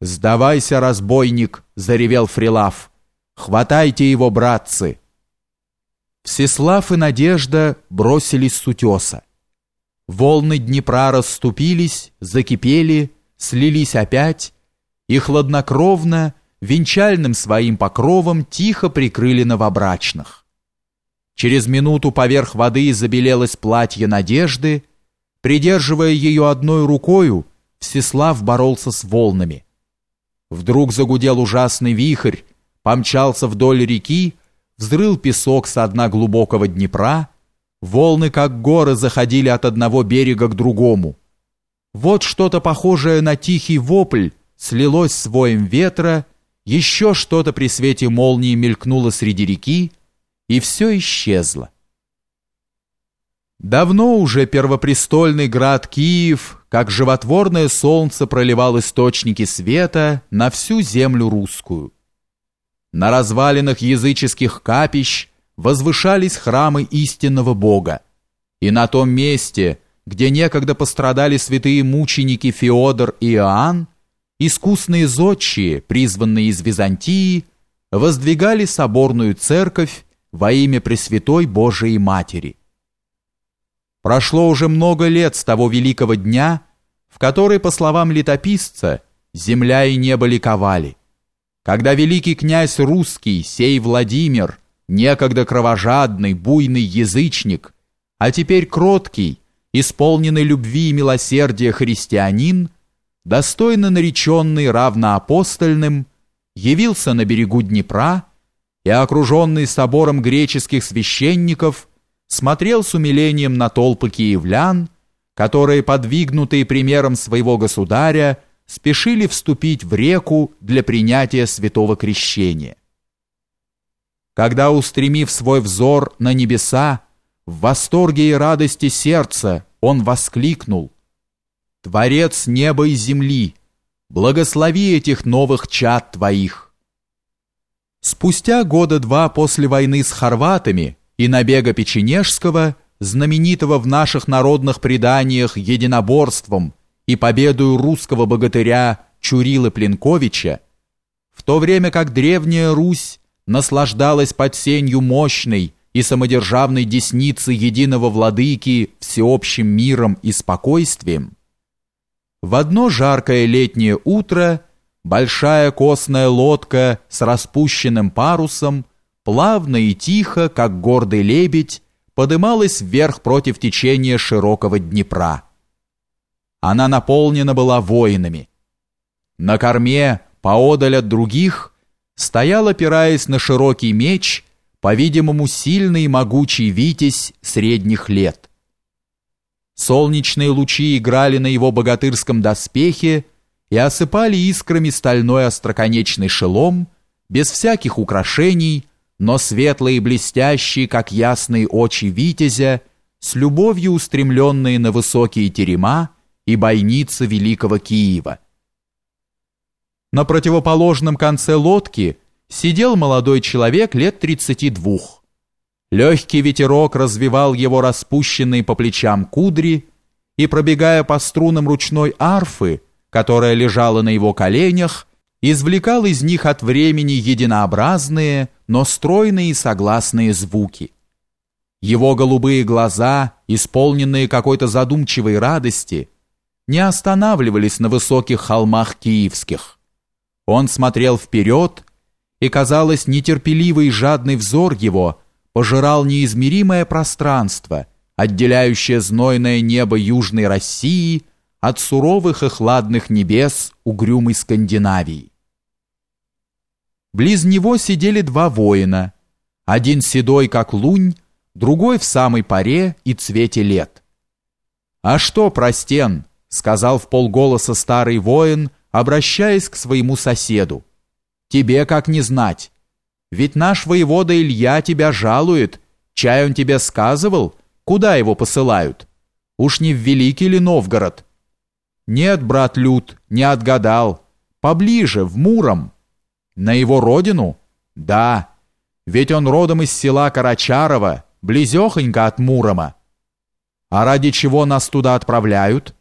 «Сдавайся, разбойник!» — заревел Фрилав. «Хватайте его, братцы!» Всеслав и Надежда бросились с утеса. Волны Днепра расступились, закипели, слились опять, и хладнокровно, венчальным своим покровом тихо прикрыли новобрачных. Через минуту поверх воды забелелось платье Надежды, придерживая ее одной рукою, Всеслав боролся с волнами. Вдруг загудел ужасный вихрь, помчался вдоль реки, взрыл песок со дна глубокого Днепра, волны, как горы, заходили от одного берега к другому. Вот что-то похожее на тихий вопль слилось с воем ветра, еще что-то при свете молнии мелькнуло среди реки, и все исчезло. Давно уже первопрестольный град Киев, как животворное солнце, проливал источники света на всю землю русскую. На развалинах языческих капищ возвышались храмы истинного Бога, и на том месте, где некогда пострадали святые мученики Феодор и Иоанн, искусные зодчие, призванные из Византии, воздвигали соборную церковь во имя Пресвятой Божией Матери. Прошло уже много лет с того великого дня, в который, по словам летописца, земля и небо ликовали, когда великий князь русский, сей Владимир, некогда кровожадный, буйный язычник, а теперь кроткий, исполненный любви и милосердия христианин, достойно нареченный равноапостольным, явился на берегу Днепра и, окруженный собором греческих священников, смотрел с умилением на толпы киевлян, которые, подвигнутые примером своего государя, спешили вступить в реку для принятия святого крещения. Когда, устремив свой взор на небеса, в восторге и радости сердца он воскликнул «Творец неба и земли, благослови этих новых чад твоих!» Спустя года два после войны с хорватами и набега Печенежского, знаменитого в наших народных преданиях единоборством и победою русского богатыря Чурилы Пленковича, в то время как древняя Русь наслаждалась под сенью мощной и самодержавной десницы единого владыки всеобщим миром и спокойствием, в одно жаркое летнее утро большая костная лодка с распущенным парусом плавно и тихо, как гордый лебедь, подымалась вверх против течения широкого Днепра. Она наполнена была воинами. На корме, поодаль от других, стоял, опираясь на широкий меч, по-видимому, сильный и могучий витязь средних лет. Солнечные лучи играли на его богатырском доспехе и осыпали искрами стальной остроконечный шелом, без всяких украшений, но светлые и блестящие, как ясные очи витязя, с любовью устремленные на высокие терема и бойницы Великого Киева. На противоположном конце лодки сидел молодой человек лет тридцати двух. Легкий ветерок развивал его распущенные по плечам кудри, и, пробегая по струнам ручной арфы, которая лежала на его коленях, извлекал из них от времени единообразные, но стройные и согласные звуки. Его голубые глаза, исполненные какой-то задумчивой радости, не останавливались на высоких холмах киевских. Он смотрел вперед, и, казалось, нетерпеливый и жадный взор его пожирал неизмеримое пространство, отделяющее знойное небо Южной России от суровых и хладных небес угрюмой Скандинавии. Близ него сидели два воина, один седой, как лунь, другой в самой паре и цвете лет. «А что, простен?» — сказал в полголоса старый воин, обращаясь к своему соседу. «Тебе как не знать? Ведь наш воевода Илья тебя жалует, чай он тебе сказывал, куда его посылают? Уж не в Великий ли Новгород?» «Нет, брат Люд, не отгадал. Поближе, в Муром». «На его родину?» «Да, ведь он родом из села Карачарова, близехонько от Мурома». «А ради чего нас туда отправляют?»